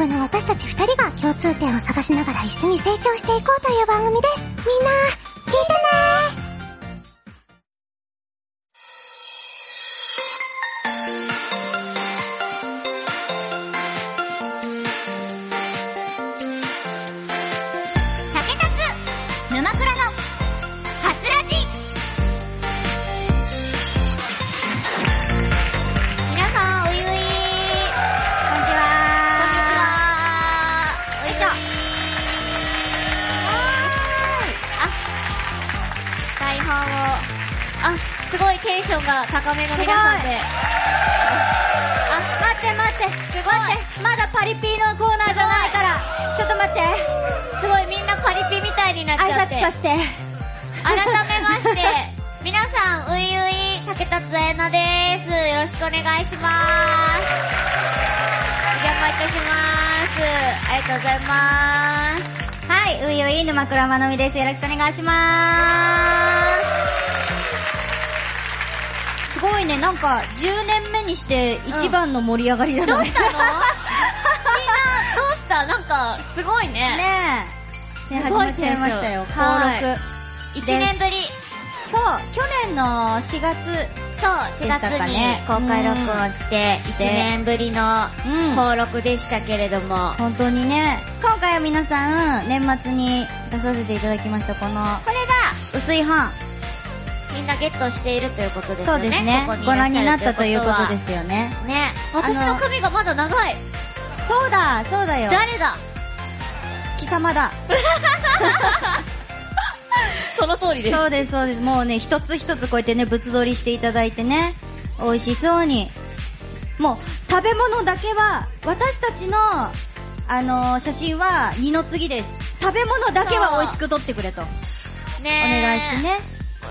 部の私たち二人が共通点を探しながら一緒に成長していこうという番組です。みんな、です。よろしくお願いします。お邪魔いたします。ありがとうございます。はい、ういうい、沼倉まのみです。よろしくお願いします。すごいね、なんか、10年目にして一番の盛り上がりだね。どうしたの？みんな、どうした？なんか、すごいね。ねえ。ね、始まっちゃいましたよ。登録。1年ぶり。そう、去年の4月、そう、4月にね公開録音して、1年ぶりのうん登録でしたけれども、本当にね、今回は皆さん、年末に出させていただきました、この、これが、薄い版。みんなゲットしているということですよね。そうですねご覧になったということはですよね。ね。私の髪がまだ長い。そうだ、そうだよ。誰だ？貴様だ。その通りでそうです、そうです。もうね、一つ一つこうやってね、ぶつ撮りしていただいてね、美味しそうに。もう、食べ物だけは、私たちの、あのー写真は二の次です。食べ物だけは美味しく撮ってくれと。おね願いして。ね。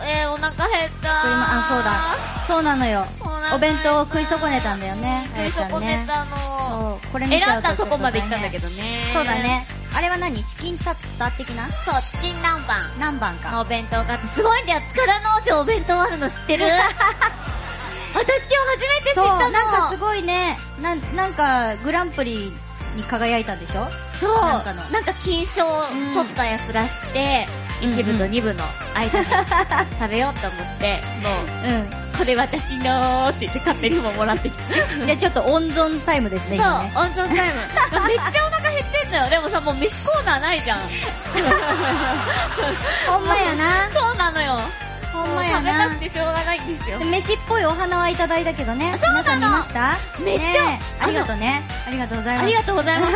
えー、お腹減ったあ、そうだ。そうなのよお弁当を食い損ねたんだよね。食い損ねたの。これ選うんとだとこまで行ったんだけど。どね。そうだ。ね。あれは何？チキンタツタ的な？そう、チキン南蛮。何番か。のお弁当があって、すごいんだよ、力の王お弁当あるの知ってる？私今日初めて知っそう、たのなんかすごいね、なん、なんか、グランプリに輝いたんでしょ？そう。なんかの。なんか金賞を取ったやつらしくて、一部と二部の間に食べようと思って、もう、うん。これ私のーって言って勝手にももらってきて。じゃあちょっと温存タイムですね、そう、今ね。温存タイム。めっちゃさ、もう飯コーナーないじゃん。ほんまやな。そうなのよ。ほんまやな食べたく。てしょうがないんですよで。飯っぽいお花はいただいたけどね。そうなの皆さん見ました？めっちゃねえありがとうね。ありがとうございます。ありがとうございます。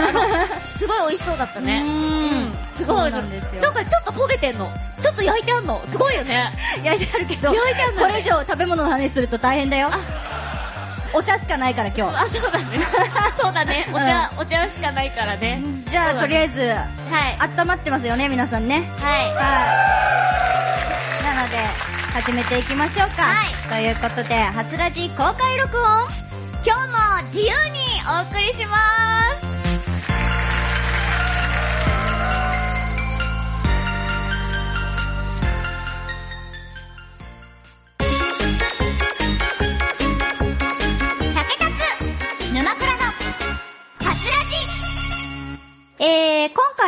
すごい美味しそうだったね。うん。すごい。なんですよなんかちょっと焦げてんの。ちょっと焼いてあんの。すごいよね。焼いてあるけど、焼いてあるのこれ以上食べ物の話すると大変だよ。お茶しかないから今日。あ、そうだね。そうだね。お茶、お茶しかないからね。じゃあ、とりあえず、はい。温まってますよね、皆さんね。はい。はい。なので、始めていきましょうか。はいということで、初ラジ公開録音今日も自由にお送りします。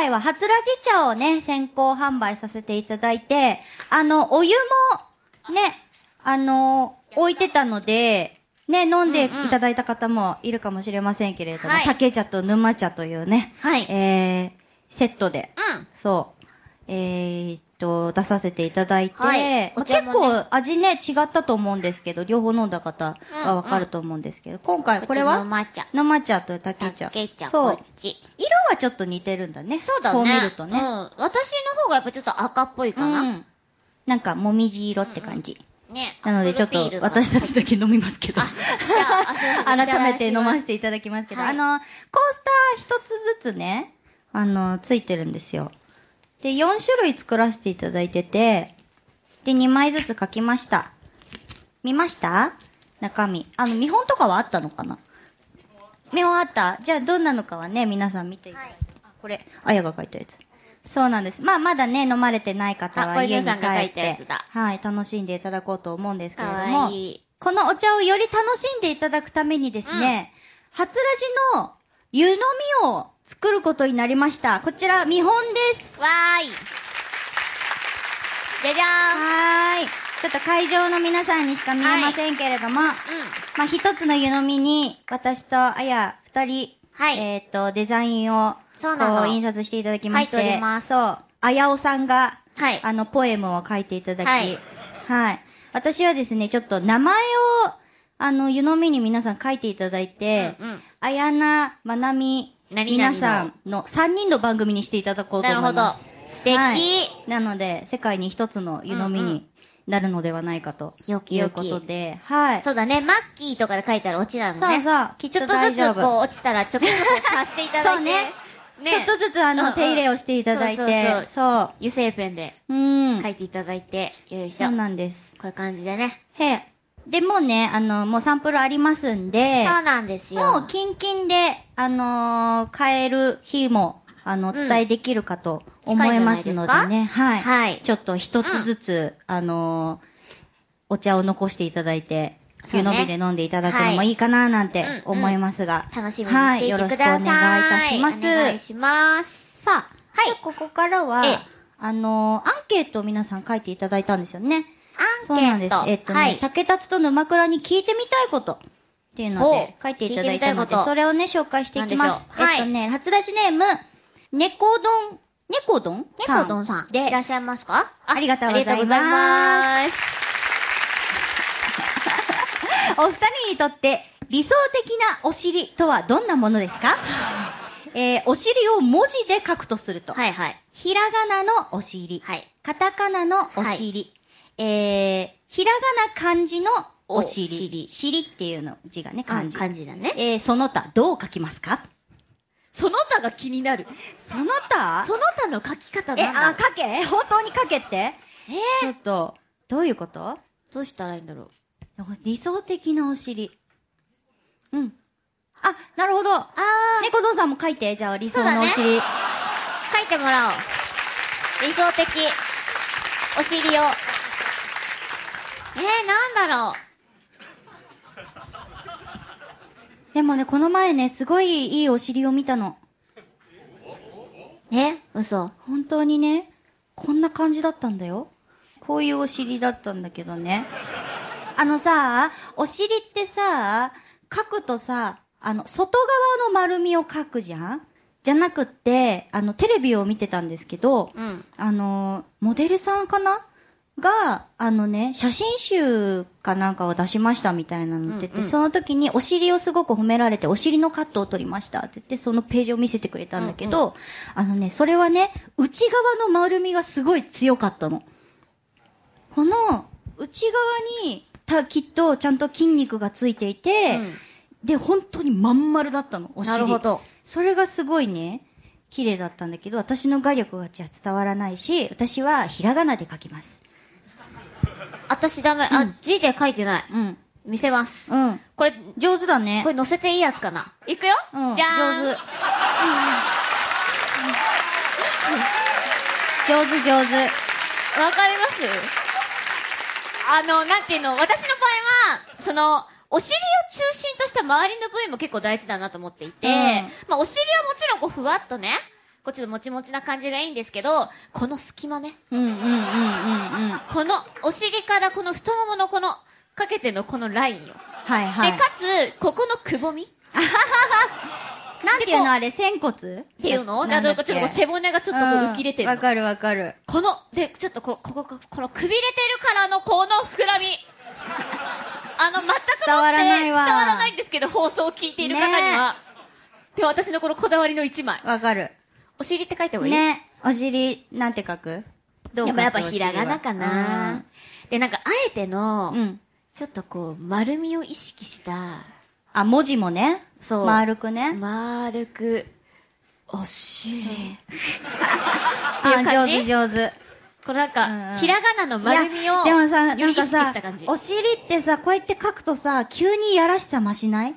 回は初ラジ茶をね、先行販売させていただいて、あの、お湯も、ね、あの、置いてたので、ね、飲んでいただいた方もいるかもしれませんけれども、はい。竹茶と沼茶というね、はい。えー、セットで、うん。そう、えーっと、出させていただいて、はいね結構味ね、違ったと思うんですけど、両方飲んだ方はわかると思うんですけど、今回これは抹茶。生茶と竹茶。竹茶、そう。色はちょっと似てるんだね。そうだね。こう見るとね。うん。私の方がやっぱちょっと赤っぽいかな。うん。なんか、もみじ色って感じ。ね。なので、ちょっと、私たちだけ飲みますけど。改めて飲ませいていただきますけど、はいあの、コースター一つずつね、あの、ついてるんですよ。で、4種類作らせていただいてて、で、2枚ずつ書きました。見ました？中身。あの、見本とかはあったのかな？見本あった？じゃあ、どんなのかはね、皆さん見ていただいて。あ、これ、あやが書いたやつ。そうなんです。まあ、まだね、飲まれてない方は家に帰ったてやつだ、はい、楽しんでいただこうと思うんですけれどかも、わいい。このお茶をより楽しんでいただくためにですね、初ラジの湯飲みを作ることになりました。こちら、見本です。わーい。じゃじゃはーい。ちょっと会場の皆さんにしか見えませんけれども、ーん。うん。まあ、一つの湯飲みに、私とあや二人、はいえっ、と、デザインを、そうなの印刷していただきまして、書いておりますそう。あやおさんが、はい。あの、ポエムを書いていただき、ははいい。私はですね、ちょっと名前を、あの、湯飲みに皆さん書いていただいて、うんうんあやな、まなみ、皆さんの3人の番組にしていただこうと思います。なるほど素敵はいなので、世界に一つの湯飲みになるのではないかと。よきよきいうことで、はい。そうだね、マッキーとかで書いたら落ちなのね。そうそう、きっとちょっとずつ。こう落ちたら、ちょっとずつ貸していただいて。そうね。ね。ちょっとずつあの、うんうん手入れをしていただいて、そうそう。油性ペンでうん。書いていただいて、よいしょ。そうこなんです。ういう感じでね。へえ。で、もうね、あの、もうサンプルありますんで、そうなんですよ。もう、キンキンで、あのー買える日も、あの、お伝えできるかと思いますのでね。はい。はいちょっと一つずつ、あのーお茶を残していただいて、湯飲みで飲んでいただくのもいいかななんてうん思いますが。楽しみにしてはいい。てよろしくおください。願いいたします。お願いします。さあ、はいでここからは、ええあのーアンケートを皆さん書いていただいたんですよね。アそうなんです。えっとね、はい。竹達と沼倉に聞いてみたいことっていうのほでう書いていただいたので、それをね、紹介していきます。はいえっとね、初出しネーム、猫丼、猫丼？猫丼さん。でいらっしゃいますか？ありがとうございますありがとうございます。お二人にとって理想的なお尻とはどんなものですか？えー、お尻を文字で書くとすると。はいはい。ひらがなのお尻。はい。カタカナのお尻。えー、ひらがな漢字のお尻。お尻尻っていうの字がね、漢字。漢字だね。えー、その他、どう書きますか？その他が気になる。その他？その他の書き方え、なんだあ、書け？本当に書けって？えちょっと、どういうこと？どうしたらいいんだろう。理想的なお尻。うん。あ、なるほど。あ猫堂さんも書いて、じゃあ理想のお尻。ー、書いてもらおう。理想的。お尻を。えー、なんだろう。でもね、この前ね、すごいいいお尻を見たの。え嘘。本当にね、こんな感じだったんだよ。こういうお尻だったんだけどね。あのさ、お尻ってさ、書くとさ、あの、外側の丸みを書くじゃん？じゃなくって、あの、テレビを見てたんですけど、うん。あの、モデルさんかな？が、あのね、写真集かなんかを出しましたみたいなの言ってて、うんうんその時にお尻をすごく褒められて、お尻のカットを取りましたって言って、そのページを見せてくれたんだけど、あのね、それはね、内側の丸みがすごい強かったの。この、内側に、た、きっとちゃんと筋肉がついていて、で、本当にまん丸だったの、お尻。なるほど。それがすごいね、綺麗だったんだけど、私の画力がじゃあ伝わらないし、私はひらがなで書きます。私ダメ。あ、字で書いてない。うん。見せます。うん。これ、上手だね。これ載せていいやつかないくようん。じゃーん上手。上手上手。わかります？あの、なんていうの、私の場合は、その、お尻を中心とした周りの部位も結構大事だなと思っていて、うんまあお尻はもちろんこうふわっとね、こうちょっともちもちな感じがいいんですけど、この隙間ね、うんうんうんうんうん。このお尻からこの太もものこの、かけてのこのラインよ。はいはい。で、かつ、ここのくぼみっ なんていうのあれ、仙骨？っていうの？ななんんかちょっと背骨がちょっとこう浮き出てるの。わかるわかる。この、で、ちょっとこう、ここ、ここのくびれてるからのこの膨らみ。あの、全くもって伝わらないわ伝わらないんですけど、放送を聞いている方には。で、私のこのこだわりの一枚。わかる。お尻って書いた方がいい？ね。お尻、なんて書く？どうやっぱひらがなかな。で、なんか、あえての、うん。うん。ちょっとこう、丸みを意識した、あ、文字もね。そう。丸くね。丸く、お尻。っていうあ、上手上手。このなんか、ひらがなの丸みを、でもさ、なんかさお尻ってさ、こうやって書くとさ、急にやらしさ増しない？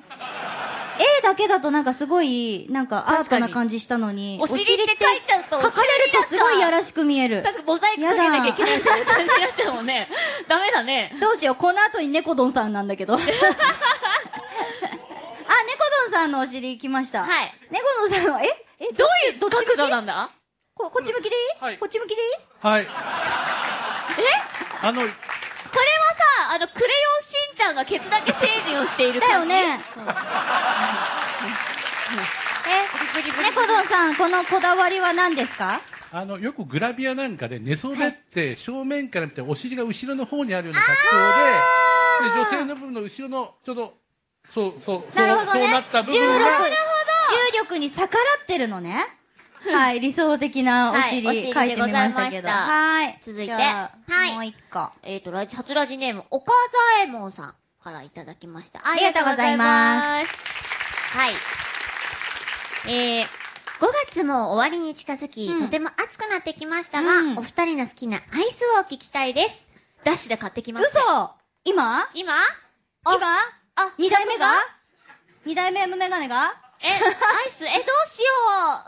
絵だけだとなんかすごい、なんかアートな感じしたのに、お尻って書いちゃうと、書かれるとすごいやらしく見える。確かモザイクかけなきゃいけないみたいな感じになっちゃうもんね。ダメだね。どうしよう、この後に猫丼さんなんだけど。あ、猫丼さんのお尻来ました。はい。猫のさんの、え？え、どういう角度なんだ？ここっち向きでいい、はいこっち向きでいい？はい。え？あの、これはさ、あの、クレヨンしんちゃんがケツだけ成人をしているだよ感じね。え、猫丼さん、このこだわりは何ですか？あの、よくグラビアなんかで寝そべって正面から見てお尻が後ろの方にあるような格好で、で女性の部分の後ろの、ちょうど、そう、そう、そう、ね。そうなった部分が、重力に逆らってるのね。はい、理想的なお尻、はい書いてみましたけど。はい。続いてはいもう一個。えっ、と、ラジ、初ラジネーム、岡左衛門さんからいただきました。ありがとうございますす。はい。えー、5月も終わりに近づき、うん。とても暑くなってきましたが、うん。お二人の好きなアイスを聞きたいです。ダッシュで買ってきました。嘘。今？今？今？あ、二代目が？客二代目メガネが？え、アイス、え、どうしよ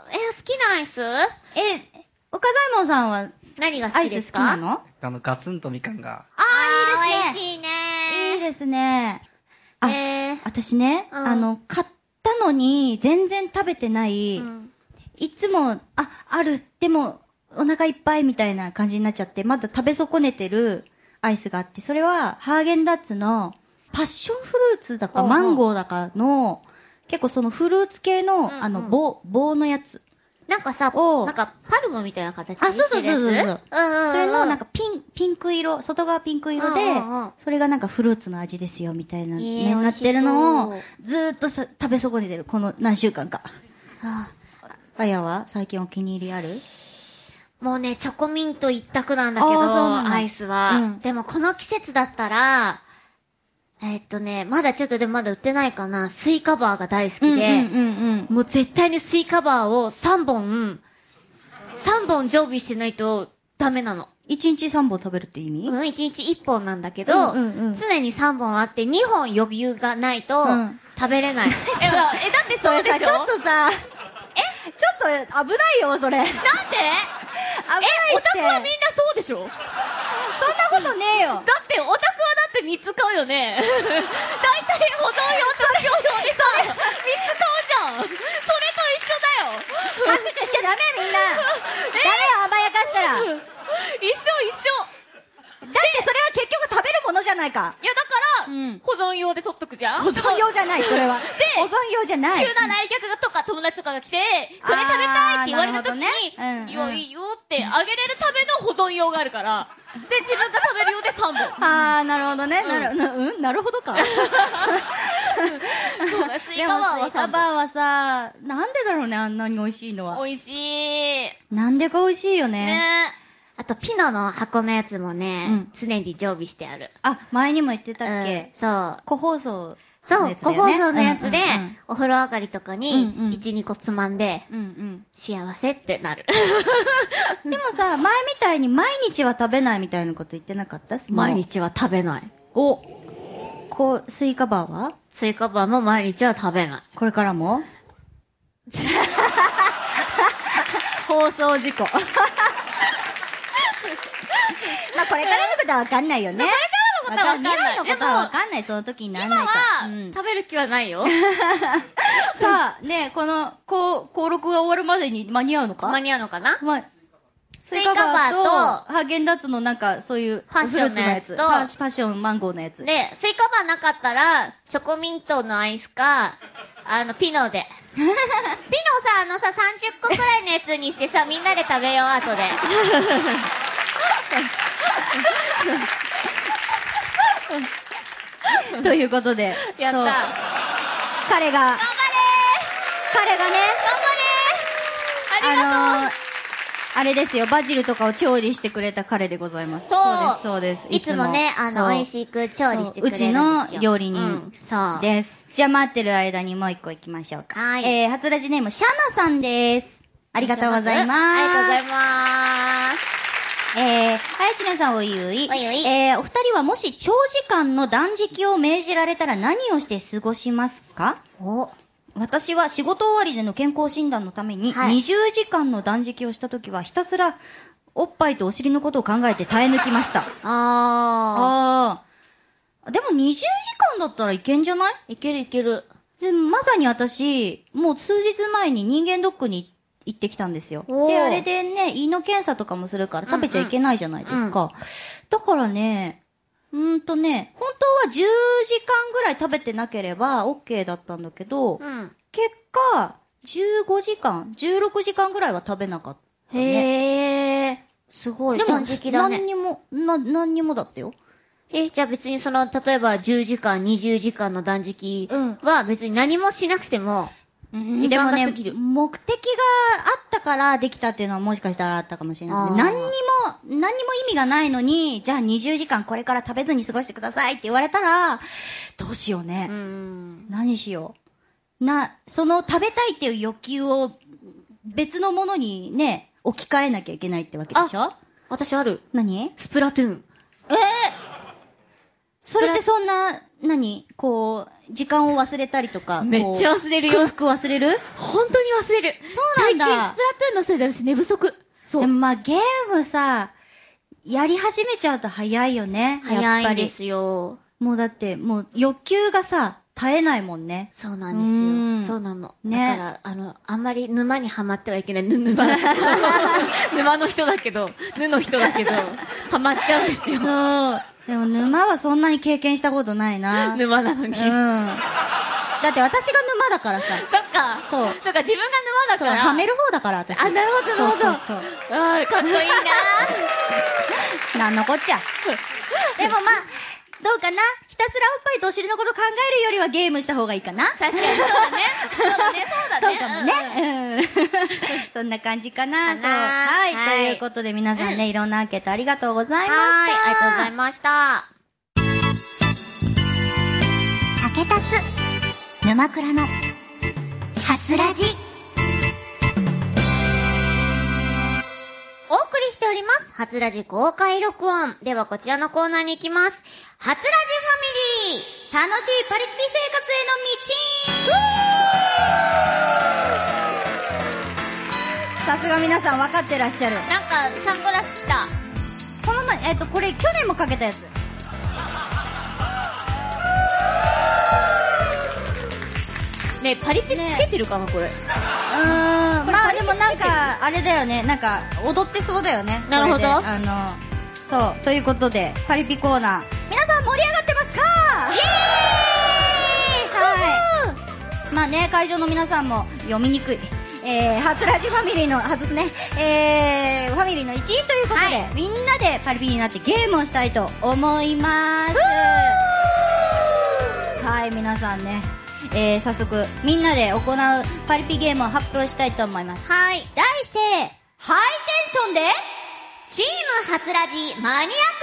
う。え、好きなアイス？え、岡左衛門さんは何がアイス好きですか？好きなの？あの、ガツンとみかんが。ああー、いいですね。味しいね。いいですね。あ、えー。私ね、うん。あの、買ったのに全然食べてない、うん。いつも、あ、ある、でも、お腹いっぱいみたいな感じになっちゃって、まだ食べ損ねてるアイスがあって、それは、ハーゲンダッツの、パッションフルーツだか、マンゴーだかの、結構そのフルーツ系の、あの、棒、棒のやつ。なんかさ、なんかパルムみたいな形あそうそうそうそうう。んうんうん。それの、なんかピン、ピンク色、外側ピンク色で、うんうんうん。それがなんかフルーツの味ですよ、みたいな、えね、ーなってるのをずーっとさ食べ損ねてる、この何週間か。あ。あやは最近お気に入りある？もうね、チョコミント一択なんだけど、だ。アイスは、うん。でもこの季節だったら、えっとね、まだちょっとでもまだ売ってないかな、スイカバーが大好きで、うんうんうんもう絶対にスイカバーを3本、3本常備してないとダメなの。一日三本食べるって意味、うん、1日1本なんだけど、うんうんうん常に3本あって2本余裕がないとうん食べれない。え、だえだってそうでしょ？ちょっとさ、え？ちょっと危ないよ、それ。危ないって。なんでえ、オタクはみんなそうでしょ？そんなことねえよ。だって、オタクはだって3つ買うよね。大体保存用と共用でさ、3つ買うじゃん。それと一緒だよ。拍手しちゃダメ、みんな。ダメよ、甘やかしたら。だって一緒一緒。それは結局食べるものじゃないか。いや、だから、うん保存用で取っとくじゃん。保存用じゃない、それは。で保存用じゃない。急な来客とか友達とかが来て、これ食べたいって言われた時に、ねうんいいよいいよってあげれるための保存用があるから、で、自分が食べる用で3本。あー、なるほどね。なる、なうん？なるほどか。そうだ、スイカバーは3スイカバ本。ーはさ、なんでだろうね、あんなに美味しいのは。美味しい。なんでか美味しいよね。ねあと、ピノの箱のやつもね、うん常に常備してある。あ、前にも言ってたっうんけ、そう。個包装そう、個包。装のやつで、うんうんお風呂上がりとかに、うんうん1、2個つまんで、うんうん。幸せってなる。でもさ、前みたいに毎日は食べないみたいなこと言ってなかった？毎。日は食べない。おこう、スイカバーは？スイカバーも毎日は食べない。これからも？放送事故。まあこれからのことはわかんないよね。これからのことはわかんない。未来のことはわかんない、その時になら今ないと。は、うん食べる気はないよ。さあ、ねこの、こう、登録が終わるまでに間に合うのか？間に合うのかな？まあ、スイカバーとハーゲンダッツのなんか、そういう、パッションのやつとパッションマンゴーのやつ。で、スイカバーなかったら、チョコミントのアイスか、あの、ピノで。ピノさ、あのさ、30個くらいのやつにしてさ、みんなで食べよう、後で。ということで。やった。頑張れ彼が、頑張れ彼がね、ありがとう、あのー、あれですよ、バジルとかを調理してくれた彼でございます。そうです、そうです。いつもね、あの、美味しく調理してくれるううちの料理人うんそう。です。じゃあ待ってる間にもう一個行きましょうか。はいえー、初ラジネーム、シャナさんです。ありがとうございます。ありがとうございます。えー、はい、ちなさんおいうい。おいういえー、お二人はもし長時間の断食を命じられたら何をして過ごしますか？お、私は仕事終わりでの健康診断のために、はい20時間の断食をした時はひたすらおっぱいとお尻のことを考えて耐え抜きました。ああー。でも20時間だったらいけんじゃない？ー。いけるいける。で、まさに私、もう数日前に人間ドックに行ってきたんですよ。で、あれでね、胃の検査とかもするから食べちゃいけないじゃないですか。だからね、うーんとね、本当は10時間ぐらい食べてなければ OK だったんだけど、うん。結果、15時間、16時間ぐらいは食べなかった、ね。へえ。すごい。でも、断食だね何。にも、な、何にもだったよ。え、じゃあ別にその、例えば10時間、20時間の断食は別に何もしなくても、時間がでもね過ぎる、目的があったからできたっていうのはもしかしたらあったかもしれない。何にも、何にも意味がないのに、じゃあ20時間これから食べずに過ごしてくださいって言われたら、どうしようね。うん。何しよう。な、その食べたいっていう欲求を別のものにね、置き換えなきゃいけないってわけでしょ？私ある。何？スプラトゥーン。ええそれってそんな、何？こう、時間を忘れたりとか。めっちゃ忘れるよ空腹忘れる？本当に忘れる。そうなんだ最近スプラトゥーンのせいで私寝不足。そでもまあゲームさ、やり始めちゃうと早いよね。早いんですよ。もうだって、もう欲求がさ、絶えないもんね。そうなんですうんよ。そうなの。ねだから、あの、あんまり沼にはまってはいけない。ぬ、沼。沼の人だけど、ぬの人だけど、はまっちゃうんですよ。そう。でも沼はそんなに経験したことないな。沼なのに。うん。だって私が沼だからさ。そっか。そうそっか、自分が沼だから。はめる方だから私。あ、なるほど、なるほど。そうそうそう。ああ、かっこいいななん のこっちゃ。でもまあ、どうかな？ひたすらおっぱいとお尻のこと考えるよりはゲームした方がいいかな？確かに、そうだね。そうだね、そうだね。そうかもね。うん。そんな感じかな。かそう。なはい。はいということで皆さんね、いろんなアンケートありがとうございました。はい、ありがとうございました。竹達、沼倉の、初ラジ。おります。初ラジ公開録音。ではこちらのコーナーに行きます。初ラジファミリー楽しいパリピ生活への道さすが皆さん分かってらっしゃる。なんか、サングラス来た。この前、えっと、これ去年もかけたやつ。ねパリピつけてるかな、これ。うーん、まあでもなんか、あれだよね、なんか、踊ってそうだよね。なるほどあの、そう、ということで、パリピコーナー。皆さん盛り上がってますか？イはい。まあね、会場の皆さんも読みにくい。えー、初ラジファミリーの、外すね。えー、ファミリーの一員ということで、はみんなでパリピになってゲームをしたいと思います。はい、皆さんね、えー、早速、みんなで行うパリピゲームを発表したいと思います。はい。題して、ハイテンションで、チーム初ラジマニアック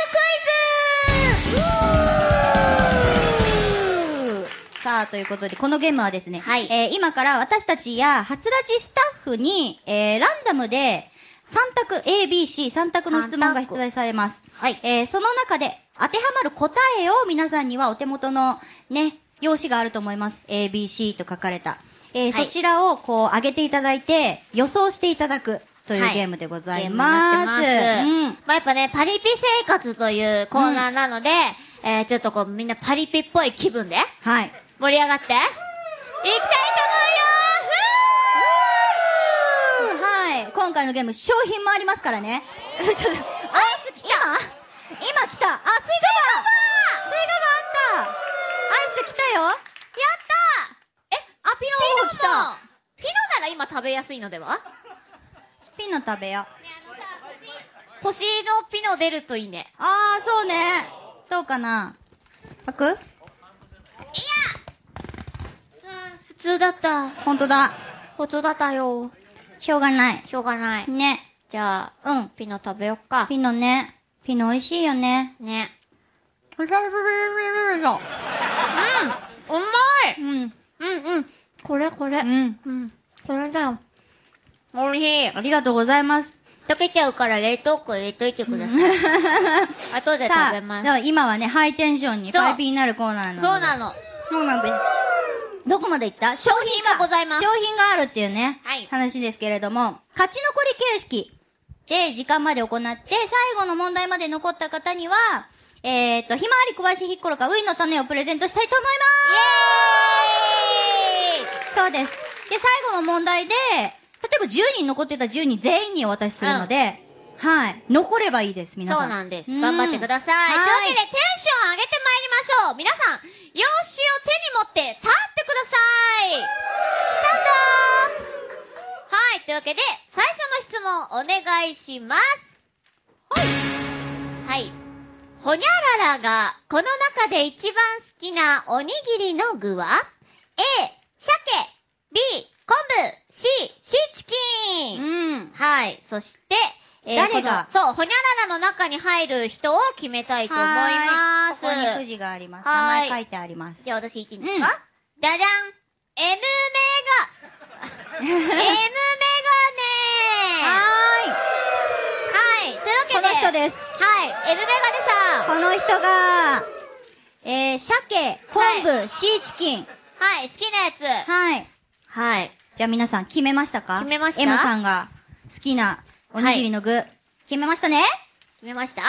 さあ、ということで、このゲームはですね、はいえー今から私たちや、初ラジスタッフに、えー、ランダムで、3択 A、B、C、3択の質問が出題されます。はいえーその中で、当てはまる答えを皆さんにはお手元のね、用紙があると思います。A、B、C と書かれた。えーはいそちらをこう上げていただいて、予想していただくというはいゲームでございます。ってます。うん。まあやっぱね、パリピ生活というコーナーなので、えー、ちょっとこうみんなパリピっぽい気分ではい。盛り上がって、いきたいとはい。今回のゲーム、商品もありますからね。アイス来た今？今来たあ、スイカバースイカバーあったア来たよやったーえ、あ、ピノの方来たピノなら今食べやすいのでは？ピノ食べよ星のピノ出るといいね。あー、そうね。どうかな？開く？普通だった。ほんとだ。普通だったよ。しょうがない。しょうがない。ね。じゃあ、うん。ピノ食べよっか。ピノね。ピノ美味しいよね。ね。うん。うん、うまいうん。うんうん。これこれ。うん。うん。これだよ。おいしい。ありがとうございます。溶けちゃうから冷凍庫入れといてください。後で食べますで。は今はね、ハイテンションにそうパイピーになるコーナーなので。そうなの。そうなんです。どこまで行った？商品がございます商品があるっていうね、はい話ですけれども、勝ち残り形式で時間まで行って、最後の問題まで残った方には、えーと、ひまわり小林ひっころか、ウイの種をプレゼントしたいと思いまそうです。で、最後の問題で、例えば10人残ってた10人全員にお渡しするので、はい。残ればいいです、皆さん。そうなんです。頑張ってください。というわけで、テンション上げてまいりましょう。皆さん、用紙を手に持って立ってください。スタンドはい、というわけで、最初の質問お願いします。ほにゃららが、この中で一番好きなおにぎりの具は ?A、鮭 B、昆布 C、シーチキンうん。はい。そして、え誰が？そう、ほにゃららの中に入る人を決めたいと思います。はいここにくじがあります。名はい前書いてあります。じゃあ私言っていいんですか、じゃじゃん !M メガ !M メガネははい。この人ですはい。M メガネさん。この人が、えー、鮭、昆布、シーチキン。はい。好きなやつ。はい。はい。じゃあ皆さん決めましたか？決めました ?M さんが好きなおにぎりの具、決めましたね決めました？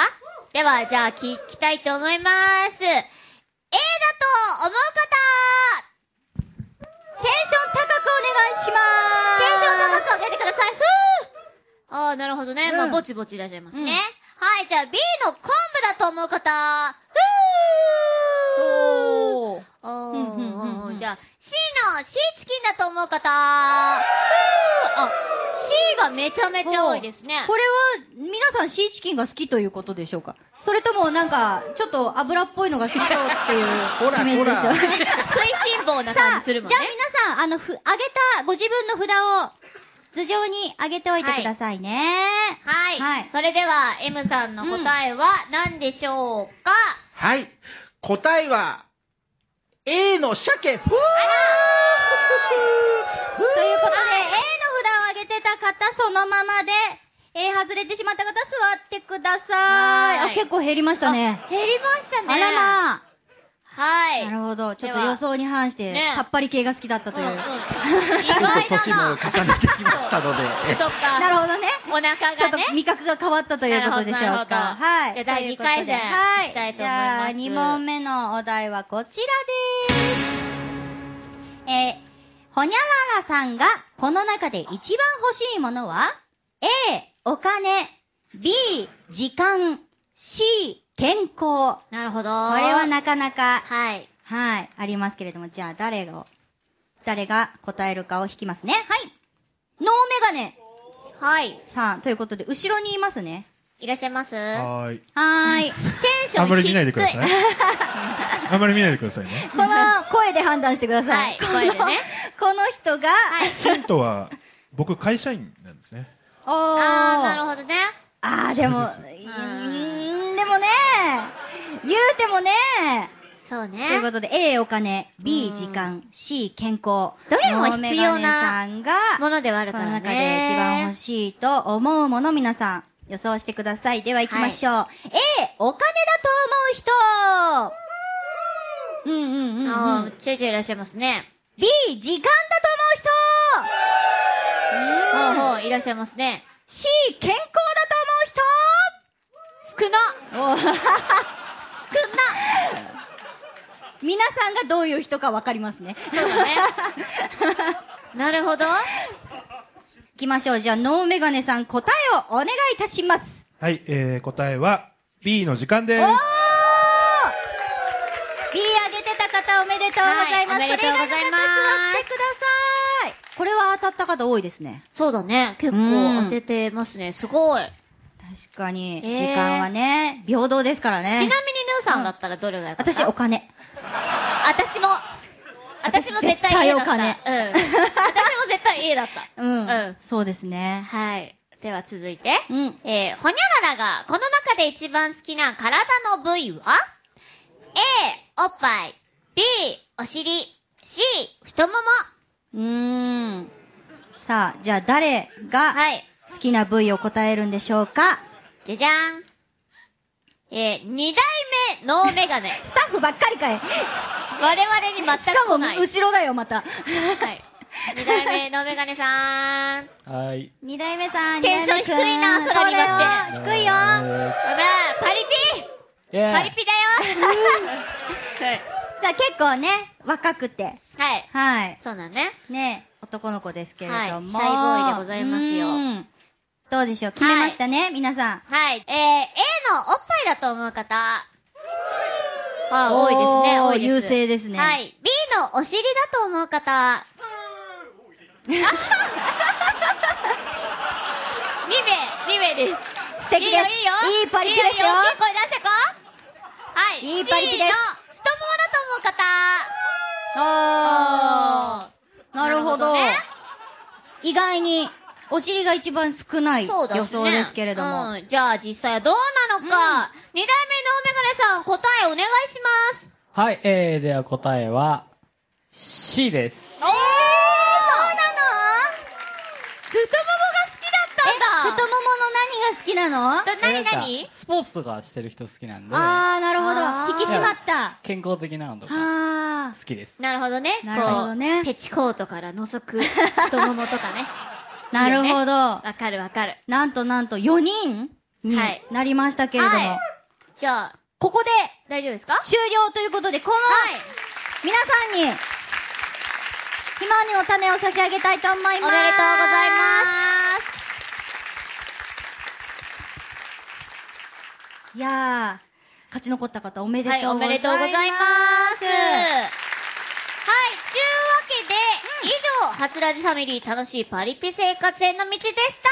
では、じゃあ聞きたいと思います。A だと思う方テンション高くお願いしまテンションーす高く上げてください。ふぅああ、なるほどね。うんまあ、ぼちぼちいらっしゃいますね。うんはい、じゃあ B の昆布だと思う方。ふおー。ぅおーじゃあ C のシーチキンだと思う方。ふぅあ、C がめちゃめちゃ多いですね。これは、皆さんシーチキンが好きということでしょうか？それともなんか、ちょっと油っぽいのが好きそうっていう ほらイメージでしょほら食いしん坊な感じするもんね。じゃあ皆さん、あの、ふ、あげたご自分の札を、頭上にあげておいてくださいね。はい。はいそれでは、M さんの答えは何でしょうか、はい。答えは、A の鮭。ふぅということで、A の札をあげてた方、そのままで、A 外れてしまった方、座ってください。はいあ、結構減りましたね。減りましたね。あらまはい。あ。なるほど。ちょっと予想に反して、ねさっぱり系が好きだったという。うんうん意外だ年もな。重ねてきましたので。そっか。なるほどね。お腹ちょっとがね。味覚が変わったということでしょうか。はい。じゃあ第二ということで回戦はいきたいとじ思いますゃあ、2問目のお題はこちらです。えー、ほにゃららさんがこの中で一番欲しいものは ?A、お金。B、時間。C、健康。なるほど。これはなかなか、はい。はい、ありますけれども、じゃあ誰が、誰が答えるかを引きますね。はい。ノーメガネはい。さん、ということで、後ろにいますね。いらっしゃいます？テンはーい。はーい。ションあんまり見ないでくだ低さい。あんまり見ないでくださいね。この声で判断してください。はいこの声でね この人が、ヒントは、僕会社員なんですね。おー。あー、なるほどね。あー、でも、ですーん、でもね、言うてもね、そうというこね。とで、A お金、B 時間、C 健康。どれも必要なものではあるこのからね。中で一番欲しいと思うもの、皆さん、予想してください。では行きましょう。A、お金だと思う人うんうんうん、うあん。ー、ちょいちょいいらっしゃいますね。B、時間だと思う人うん。ほうほう、いらっしゃいますね。C、健康だと思う人お少な皆さんがどういう人かわかりますね。そうだね。なるほど。行きましょう。じゃあ、ノーメガネさん答えをお願いいたします。はい、えー、答えは、B の時間でおーす。!B 上げてた方おめでとうございます。はいおめでとうございます座ってください。これは当たった方多いですね。そうだね。結構当ててますね。すごい。確かに、えー時間はね、平等ですからちなみにね。ヌーさんだったらどれがよかった？私、お金。私も。私も絶対 A だった。お金うん。私も絶対 A だった。うん。うんそうですね。はい。では続いて。うん。えー、ほにゃららがこの中で一番好きな体の部位は ?A、おっぱい。B、お尻。C、太もも。うーん。さあ、じゃあ誰がはい。好きな部位を答えるんでしょうか？じゃじゃん。えー、二代目ノーメガネ。スタッフばっかりかい。我々に全しかも、く来ない。後ろだよ、また。はい。二代目ノーメガネさん。はい。二代目さん、テンション低いな二代目くん空にましてそうだよ低いよ。ほら、パリピパリピだよ はいさあ、結構ね、若くて、はい。はい。そうだね。ね、男の子ですけれども。はいシャイボーイでございますようんどうでしょう？決めましたね、皆さん。はい。えー、A のおっぱいだと思う方。あ、多いですね、多いです。優勢ですねはい。B のお尻だと思う方。2名、2名です。素敵ですいいよ、いいよ。いいパリピですよいい大きい声出してこう。はい。いいパリピです C の太ももだと思う方。あー。なるほど。ね意外に、お尻が一番少ないそうだね予想ですけれども。うん。じゃあ実際はどうなのか。二代目のおメガネさん、答えお願いします。はい、えー、では答えは、C です。おーそうなの？太ももが好きだったんだ太ももの何が好きなの？だ何何？スポーツとかしてる人好きなんで、あー、なるほあど。ー引き締まった。健康的なのとかあ好きです。なるほどね。なるほどねこうペチコートから覗く太ももとかね。ー。なるほど。わかるわかる。なんとなんと4人にはいなりましたけれども、はいじゃあ、ここで大丈夫ですか？終了ということで、この、はい。皆さんに、ひまわりの種を差し上げたいと思います。おめでとうございます。す。いやー、勝ち残った方おめでとうはい、おございます。めでとうございます。はい、初ラジファミリー楽しいパリピ生活への道でした。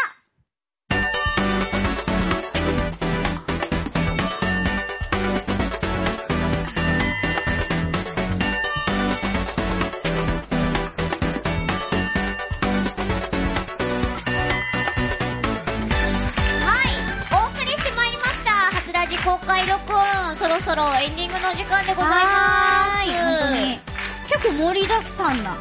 はい、お送りしまいました。初ラジ公開録音、そろそろエンディングの時間でございます。結構盛りだくさんな、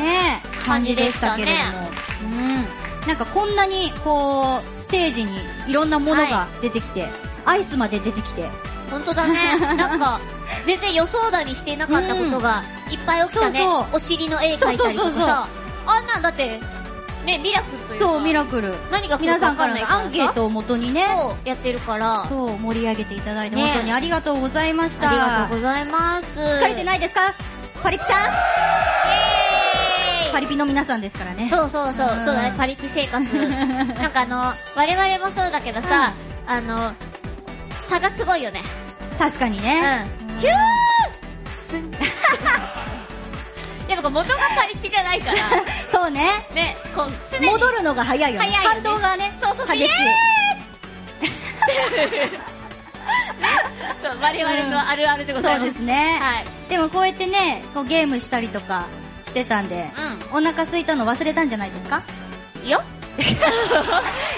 ね。感じでしたけれども。うん。なんかこんなに、こう、ステージにいろんなものが出てきて、アイスまで出てきて。本当だね。なんか、全然予想だにしていなかったことがいっぱい起きたね。そうそうお尻の絵描いたりとかさ。あんなんだって、ね、ミラクルというか。そう、ミラクル。何かわかさんからのアンケートをもとにね、やってるから。そう、盛り上げていただいて、ね本当にありがとうございました。ありがとうございます。疲れてないですか？パリピさんパリピの皆さんですからね。そうそうそう、うんそうだね、パリピ生活。なんかあの、我々もそうだけどさ、あの、差がすごいよね。確かにうん。ね。ヒュースン やっぱ元がパリピじゃないから、そうね。ね、こう、常に。戻るのが早いよね。早いよね反動がね、そうそう、激しい。そう我々のあるあるでございます。そうですね。はい。でもこうやってね、こうゲームしたりとかしてたんで、お腹空いたの忘れたんじゃないですか？うん。よ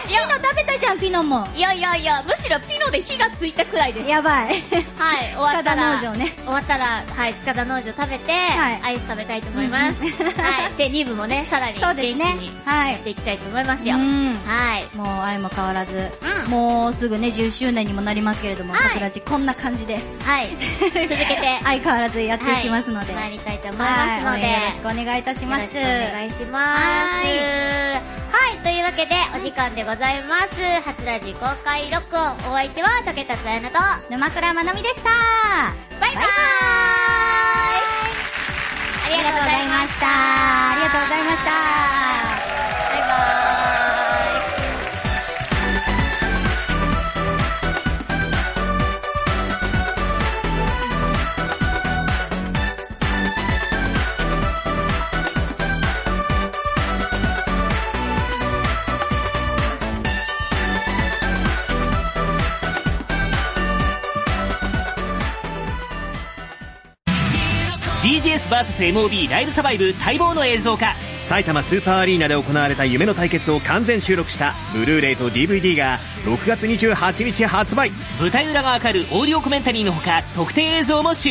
ピノ食べたじゃん、ピノも。いやいやいや、むしろピノで火がついたくらいです。やばい。はい、終わったら、農場ね終わったら、はい、塚田農場食べて、はいアイス食べたいと思います。はい。で、2部もね、さらにそうですね元気に。はいやっていきたいと思いますよ。うん。はい。もう愛も変わらず、うんもうすぐね、10周年にもなりますけれども、はい桜地こんな感じで、はい。続けて、相変わらずやっていきますので、はい、参りたいと思いますので、はいよろしくお願いいたします。よろしくお願いします。いうわけで、お時間でございます。初ラジ公開録音、お相手は竹田彩乃と、沼倉まなみでしたバイバーイありがとうございました。ありがとうございました。ー DGSVSMOB ライブサバイブ待望の映像化。埼玉スーパーアリーナで行われた夢の対決を完全収録したブルーレイと DVD が6月28日発売。舞台裏がわかるオーディオコメンタリーのほか特典映像も収録